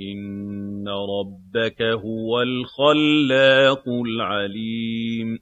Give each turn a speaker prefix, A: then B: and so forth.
A: إِنَّ رَبَّكَ هُوَ الْخَلَّاقُ الْعَلِيمُ